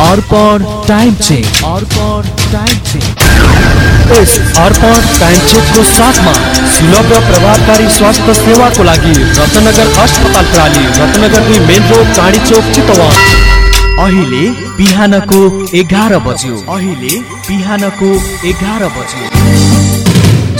Arpan time check Arpan time check yes Arpan time चेकको साथमा सुलभ र प्रभावकारी स्वास्थ्य सेवाको लागि रत्नगर अस्पताल प्राली रत्नगर दुई मेन रोड चाँडी चोक चितवन। अहिले बिहानको एघार बज्यो। अहिले बिहानको एघार बज्यो।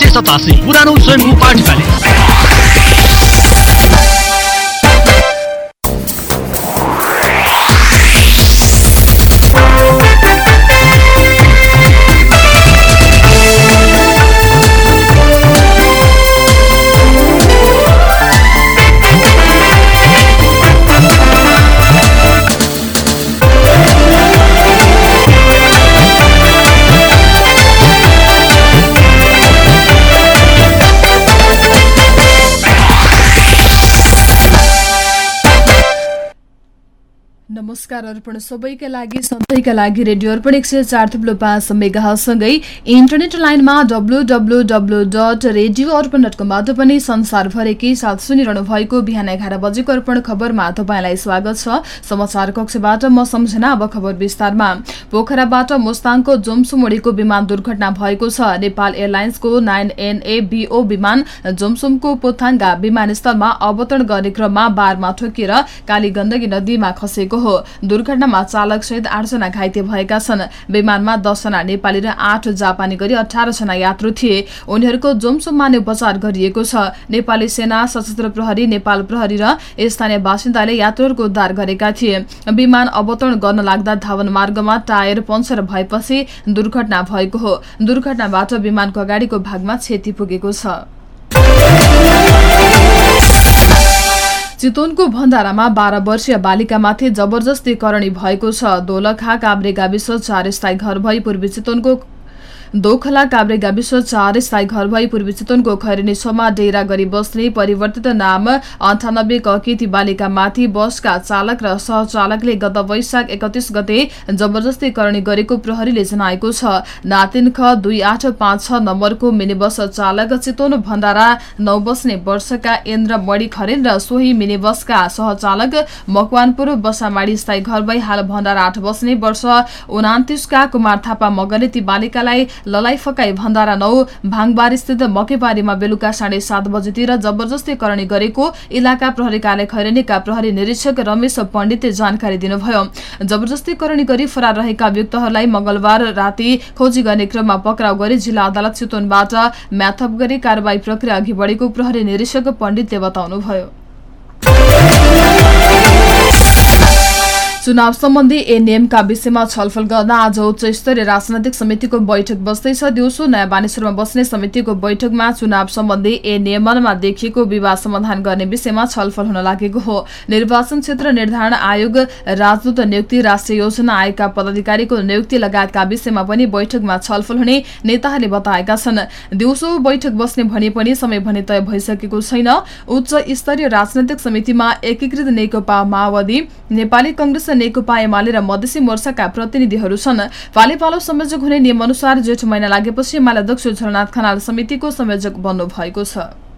सय सतासी पुरानो स्वयम्भू पार्टी प्यालेस नमस्कार अर्पण सबैका लागि सधैँका लागि रेडियो अर्पण एक सय चार थुप्लो पाँच मेगासँगै इन्टरनेट लाइनमा W W W dot radio Arpan dot कमबाट पनि संसारभरिकै साथ सुनिरहनु भएको बिहान एघार बजेको अर्पण खबरमा तपाईँलाई स्वागत छ। समाचार कक्षबाट म सम्झना अब खबर विस्तारमा। पोखराबाट मोस्ताङको जोमसुम उडेको विमान दुर्घटना भएको छ। नेपाल एयरलाइन्सको नाइन एनए बिओ विमान जोमसुमको पोथाङ्गा विमानस्थलमा अवतरण गर्ने क्रममा बारमा ठोकिएर काली गण्डकी नदीमा खसेको हो। दुर्घटनामा चालक सहित आठजना घाइते भएका छन्। विमानमा दसजना नेपाली र आठ जापानी गरी अठारजना यात्रु थिए। उनीहरूको जोमसुममा नै उपचार गरिएको छ। नेपाली सेना सशस्त्र प्रहरी नेपाल प्रहरी र स्थानीय बासिन्दाले यात्रुहरूको उद्धार गरेका थिए। विमान अवतरण गर्न लाग्दा धावन मार्गमा टायर पङ्चर भएपछि दुर्घटना भएको हो। दुर्घटनाबाट विमानको अगाडिको भागमा क्षति पुगेको छ। चितवनको भण्डारामा बाह्र वर्षीय बालिकामाथि जबरजस्ती करणी भएको छ। दोलखा काभ्रे गाविस चार स्थायी घर भई पूर्वी चितवनको दोखला काभ्रे गाविस चार स्थायी घर भई पूर्वी चितवनको खैरेनी छमा डेरा गरी बस्ने परिवर्तित नाम अन्ठानब्बे ककेती बालिकामाथि बसका चालक र सहचालकले गत वैशाख एकतिस गते जबरजस्ती करणी गरेको प्रहरीले जनाएको छ। नातिन ख दुई आठ पाँच छ नम्बरको मिनी बस चालक चितवन भण्डारा नौ बस्ने वर्षका इन्द्र मणि खरेल र सोही मिनी बसका सहचालक मकवानपुर बसामाडी स्थायी घर भई हाल भण्डारा आठ बस्ने वर्ष उनातिसका कुमार थापा मगरले ती बालिकालाई ललाई फकाई भण्डारा नौ। भाङबारी स्थित मकेबारीमा बेलुका साढे सात बजेतिर जबरजस्ती करणी गरेको इलाका प्रहरी कार्य खैरेनीका प्रहरी निरीक्षक रमेश पण्डितले जानकारी दिनुभयो। जबरजस्ती करणी गरी फरार रहेका अभियुक्तहरूलाई मंगलबार राति खोजी गर्ने क्रममा पक्राउ गरी जिल्ला अदालत चितवनबाट म्याथप गरी कार्यवाही प्रक्रिया अघि बढेको प्रहरी निरीक्षक पण्डितले बताउनुभयो। चुनाव सम्बन्धी ए नियमका विषयमा छलफल गर्न आज उच्च स्तरीय राजनैतिक समितिको बैठक बस्दैछ। दिउँसो नयाँ बानेश्वरमा बस्ने समितिको बैठकमा चुनाव सम्बन्धी ए नियमनमा देखिएको विवाद समाधान गर्ने विषयमा छलफल हुन लागेको हो। निर्वाचन क्षेत्र निर्धारण आयोग राजदूत नियुक्ति राष्ट्रिय योजना आयोगका पदाधिकारीको नियुक्ति लगायतका विषयमा पनि बैठकमा छलफल हुने नेताहरूले बताएका छन्। दिउँसो बैठक बस्ने भने पनि समय भने तय भइसकेको छैन। उच्च स्तरीय राजनैतिक समितिमा एकीकृत नेकपा माओवादी नेपाली कंग्रेस नेकपा एमाले र मधेसी मोर्चाका प्रतिनिधिहरू छन्। पालेपालो संयोजक हुने नियम अनुसार जेठ महिना लागेपछि एमाले अध्यक्ष झलनाथ खनाल समितिको संयोजक बन्नु भएको छ।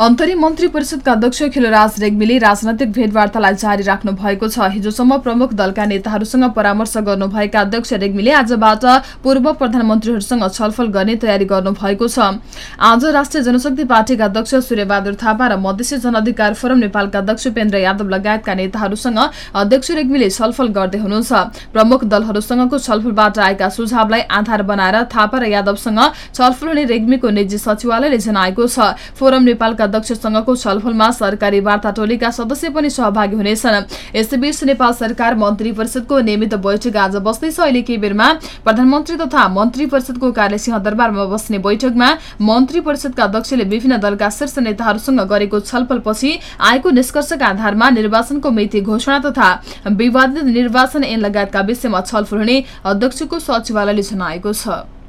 अन्तरिम मन्त्री परिषदका अध्यक्ष खिलराज रेग्मीले राजनैतिक भेटवार्तालाई जारी राख्नु भएको छ। हिजोसम्म प्रमुख दलका नेताहरूसँग परामर्श गर्नुभएका अध्यक्ष रेग्मीले आजबाट पूर्व प्रधानमन्त्रीहरूसँग छलफल गर्ने तयारी गर्नु भएको छ। आज राष्ट्रिय जनशक्ति पार्टीका अध्यक्ष सूर्यबहादुर थापा र मधेसी जनअधिकार फोरम नेपालका अध्यक्ष उपेन्द्र यादव लगायतका नेताहरूसँग अध्यक्ष रेग्मीले छलफल गर्दै हुनुहुन्छ। प्रमुख दलहरूसँगको छलफलबाट आएका सुझावलाई आधार बनाएर थापा र यादवसँग छलफल हुने रेग्मीको निजी सचिवालयले जनाएको छ। फोरम नेपालका अध्यक्षसँगको छलफलमा सरकारी वार्ता टोलीका सदस्य पनि सहभागी हुनेछन्। यसैबीच नेपाल सरकार मन्त्री परिषदको नियमित बैठक आज बस्दैछ। अहिले केही बेरमा प्रधानमन्त्री तथा मन्त्री परिषदको कार्य सिंहदरबारमा बस्ने बैठकमा मन्त्री परिषदका अध्यक्षले विभिन्न दलका शीर्ष नेताहरूसँग गरेको छलफलपछि आएको निष्कर्षका आधारमा निर्वाचनको मिति घोषणा तथा विवादित निर्वाचन ऐन लगायतका विषयमा छलफल हुने अध्यक्षको सचिवालयले जनाएको छ।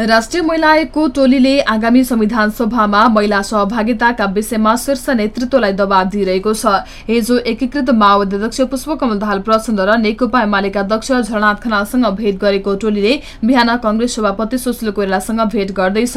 राष्ट्रिय महिला आयोगको टोलीले आगामी संविधान सभामा महिला सहभागिताका विषयमा शीर्ष नेतृत्वलाई दबाव दिइरहेको छ। हिजो एकीकृत माओवादी अध्यक्ष पुष्पकमल दाहाल प्रचण्ड र नेकपा एमालेका अध्यक्ष झलनाथ खनालसँग भेट गरेको टोलीले बिहान कंग्रेस सभापति सुशील कोइरालासँग भेट गर्दैछ।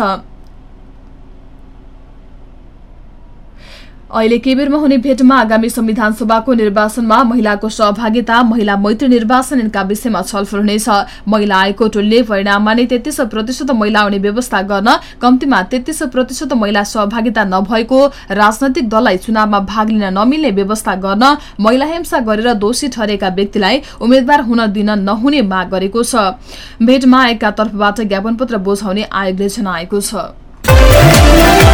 अहिले केबेरमा हुने भेटमा आगामी संविधान सभाको निर्वाचनमा महिलाको सहभागिता महिला मैत्री निर्वाचन यिनका विषयमा छलफल हुनेछ। महिला आयोगको टोलीले परिणाममा नै तेत्तीस प्रतिशत महिला आउने व्यवस्था गर्न कम्तीमा तेत्तीस प्रतिशत महिला सहभागिता नभएको राजनैतिक दललाई चुनावमा भाग लिन नमिल्ने व्यवस्था गर्न महिला हिंसा गरेर दोषी ठरेका व्यक्तिलाई उम्मेद्वार हुन दिन नहुने माग गरेको छ। भेटमा आयोगका तर्फबाट ज्ञापन पत्र बुझाउने आयोगले जनाएको छ।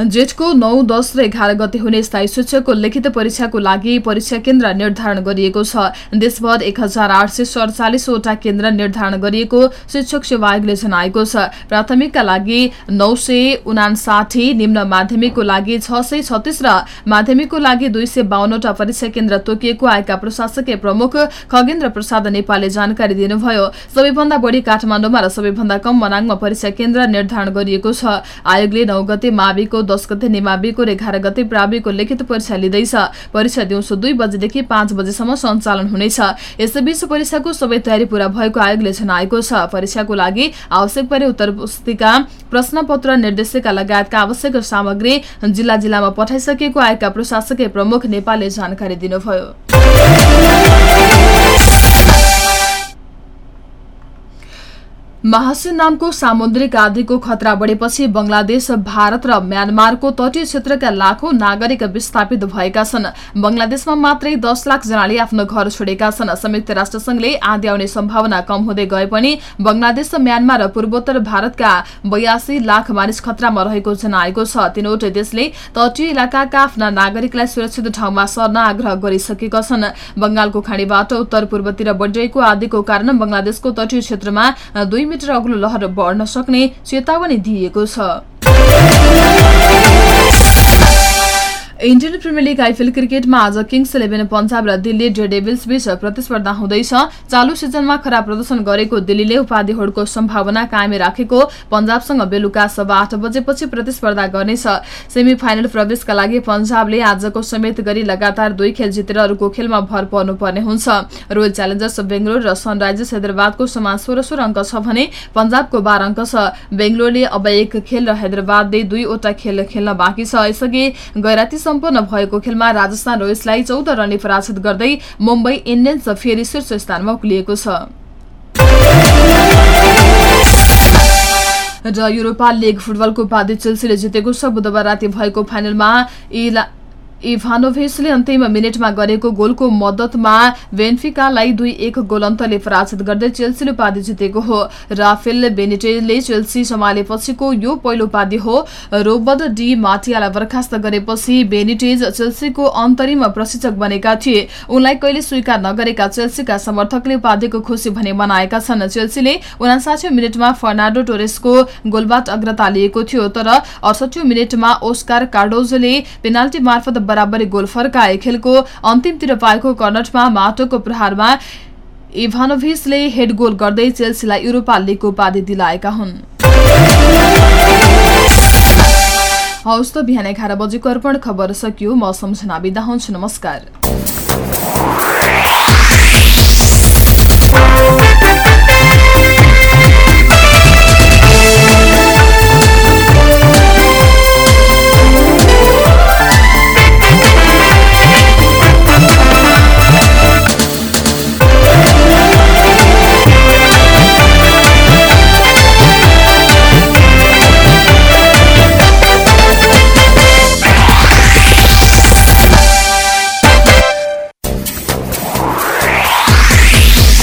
जेठको नौ दस र एघार गते हुने स्थायी शिक्षकको लिखित परीक्षाको लागि परीक्षा केन्द्र निर्धारण गरिएको छ। देशभर एक हजार आठ सय सडचालिसवटा केन्द्र निर्धारण गरिएको शिक्षक सेवा आयोगले जनाएको छ। प्राथमिकका लागि नौ सय उनासाठी निम्न माध्यमिकको लागि छ सय छत्तीस र माध्यमिकको लागि दुई सय बाहन्नवटा परीक्षा केन्द्र तोकिएको आयोगका प्रशासकीय प्रमुख खगेन्द्र प्रसाद नेपालले जानकारी दिनुभयो। सबैभन्दा बढी काठमाडौँमा र सबैभन्दा कम मनाङमा परीक्षा केन्द्र निर्धारण गरिएको छ। आयोगले नौ गते माविको दस गते नेमाविको र एघार गते प्राविको लिखित परीक्षा लिँदैछ। परीक्षा दिउँसो दुई बजेदेखि पाँच बजेसम्म सञ्चालन हुनेछ। यसैबीच परीक्षाको सबै तयारी पूरा भएको आयोगले जनाएको छ। परीक्षाको लागि आवश्यक परे उत्तर पुस्तिका प्रश्नपत्र निर्देशिका लगायतका आवश्यक सामग्री जिल्ला जिल्लामा पठाइसकेको आयोगका प्रशासकीय प्रमुख नेपालले जानकारी दिनुभयो। महासिन नामको सामुद्रिक आदिको खतरा बढेपछि बंगलादेश भारत र म्यानमारको तटीय क्षेत्रका लाखौं नागरिक विस्थापित भएका छन्। बंगलादेशमा मात्रै दस लाख जनाले आफ्नो घर छोडेका छन्। संयुक्त राष्ट्रसंघले आदि आउने सम्भावना कम हुँदै गए पनि बंगलादेश म्यानमार र पूर्वोत्तर भारतका बयासी लाख मानिस खतरामा रहेको जनाएको छ। तीनवटै देशले तटीय इलाकाका आफ्ना नागरिकलाई सुरक्षित ठाउँमा सर्न आग्रह गरिसकेका छन्। बंगालको खाडीबाट उत्तर पूर्वतिर बढ़िरहेको आदिको कारण बंगलादेशको तटीय क्षेत्रमा दुई मिटर अग्लो लहर बढ्न सक्ने चेतावनी दिइएको छ। इन्डियन प्रिमियर लिग आइपिएल क्रिकेटमा आज किङ्स इलेभेन पन्जाब र दिल्ली डेडेभिल्स बीच प्रतिस्पर्धा हुँदैछ। चालु सिजनमा खराब प्रदर्शन गरेको दिल्लीले उपाधि होडको सम्भावना कायमै राखेको पन्जाबसँग बेलुका सभा आठ बजेपछि प्रतिस्पर्धा गर्नेछ। सेमी फाइनल प्रवेशका लागि पन्जाबले आजको समेत गरी लगातार दुई खेल जितेर अरूको खेलमा भर पर्नुपर्ने हुन्छ। रोयल च्यालेन्जर्स बेङ्गलोर र सनराइजर्स हैदराबादको समान सोह्र सोह्र अङ्क छ भने पन्जाबको बाह्र अङ्क छ। बेङ्गलोरले अब एक खेल र हैदराबादले दुईवटा खेल खेल्न बाँकी छ। यसअघि गैराती सम्पन्न भएको खेलमा राजस्थान रोयल्सलाई चौध रनले पराजित गर्दै मुम्बई इन्डियन्स फेरि शीर्ष स्थानमा उक्लिएको छ। र युरोपा लिग फुटबलको उपाधि चेल्सीले जितेको छ बुधबार राति भएको फाइनलमा इभानोभिचले अन्तिम मिनटमा गरेको गोलको मद्दतमा बेन्फिकालाई दुई एक गोल अन्तरले पराजित गर्दै चेल्सीले उपाधि जितेको हो। राफेल बेनिटेले चेल्सी सम्हालेपछिको यो पहिलो उपाधि हो। रोबर्ट डी माटियालाई बर्खास्त गरेपछि बेनिटेज चेल्सीको अन्तरिम प्रशिक्षक बनेका थिए। उनलाई कहिले स्वीकार नगरेका चेल्सीका समर्थकले उपाधिको खुसी भने मनाएका छन्। चेल्सीले उनासाठी मिनटमा फर्नाडो टोरेसको गोलबाट अग्रता लिएको थियो तर अडसठी मिनटमा ओस्कार कार्डोजोले पेनाल्टी मार्फत बराबरी गोल फर्काए खेलको अन्तिमतिर पाएको कर्नटमा माटोको प्रहारमा इभानोभिचले हेड गोल गर्दै चेल्सीलाई युरोपा लिगको उपाधि दिलाएका हुन्। हौस् त बिहान एघार बजेको अर्पण खबर सकियो म सम्झना बिदा हुन्छु नमस्कार।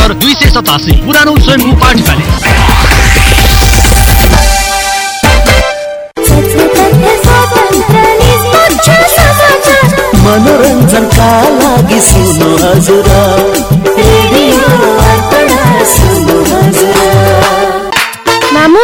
दुई सय सतासी पुरानो स्वयम्भू पार्टी प्यालेस मनोरञ्जनका लागि सुन्नु हजुर।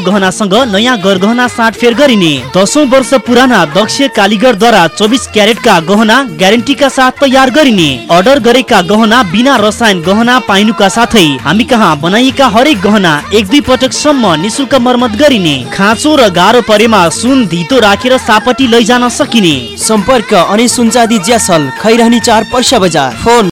गहनासँग नयाँ गरगहना साटफेर गरिने। दसौँ वर्ष पुराना दक्ष कालीगरद्वारा चौबिस क्यारेटका गहना ग्यारेन्टीका साथ तयार गरिने। अर्डर गरेका गहना बिना रसायन गहना पाइनुका साथै हामी कहाँ बनाइएका हरेक गहना एक दुई पटकसम्म निशुल्क मर्मत गरिने। खाँचो र गाह्रो परेमा सुन धितो राखेर सापटी लैजान सकिने। सम्पर्क अनि सुनचाँदी ज्यासल खैरहनी चार पर्सा बजार। फोन